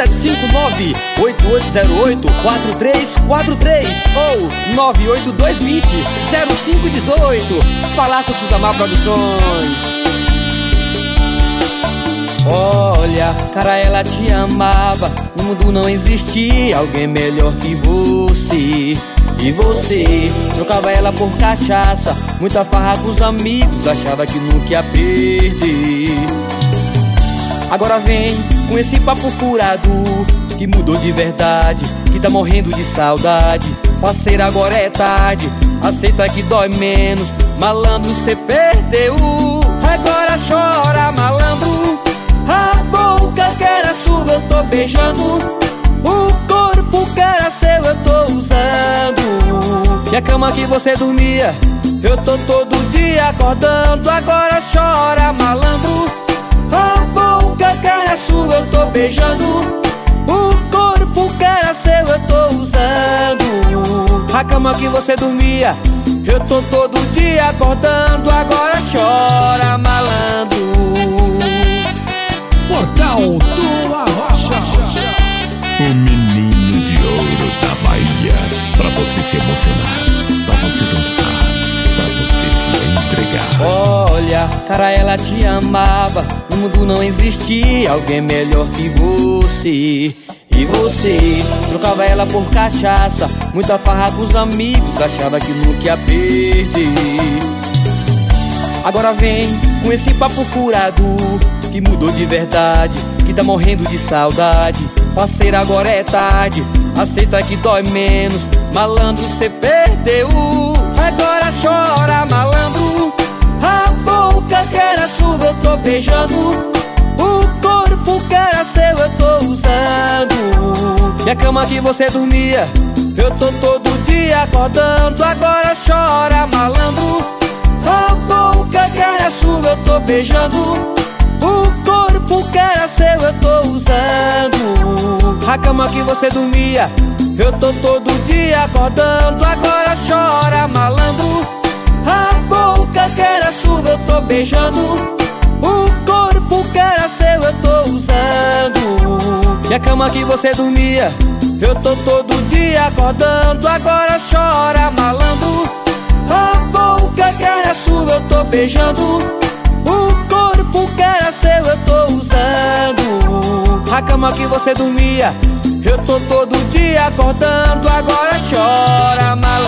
759-8808-4343 ou 98220-0518. Falar com Suzamar Produções. Olha, cara, ela te amava. No mundo não existia alguém melhor que você. E você trocava ela por cachaça, muita farra com os amigos, achava que nunca ia perder. Agora vem com esse papo furado, que mudou de verdade, que tá morrendo de saudade. Parceira, agora é tarde, aceita que dói menos, malandro, cê perdeu. Agora chora, malandro, a boca que era sua eu tô beijando, o corpo que era seu eu tô usando. E a cama que você dormia, eu tô todo dia acordando. Agora chora, você dormia, eu tô todo dia acordando. Agora chora, malandro. Portal do Arrocha. O menino de ouro da Bahia. Pra você se emocionar, pra você dançar, pra você se entregar. Olha, cara, ela te amava. No mundo não existia alguém melhor que você. E você trocava ela por cachaça, muita farra com os amigos, achava que nunca ia perder. Agora vem com esse papo furado, que mudou de verdade, que tá morrendo de saudade. Parceira, agora é tarde, aceita que dói menos, malandro, cê perdeu. Agora chora, malandro, a boca que era sua eu tô beijando, o corpo que era seu eu tô usando. E a cama que você dormia, eu tô todo dia acordando. Agora chora, malandro, a boca que era sua eu tô beijando, o corpo que era seu eu tô usando. A cama que você dormia, eu tô todo dia acordando. Agora chora, malandro. A boca que era sua eu tô beijando. E a cama que você dormia, eu tô todo dia acordando. Agora chora, malandro. A boca que era sua eu tô beijando. O corpo que era seu eu tô usando. A cama que você dormia, eu tô todo dia acordando. Agora chora, malandro.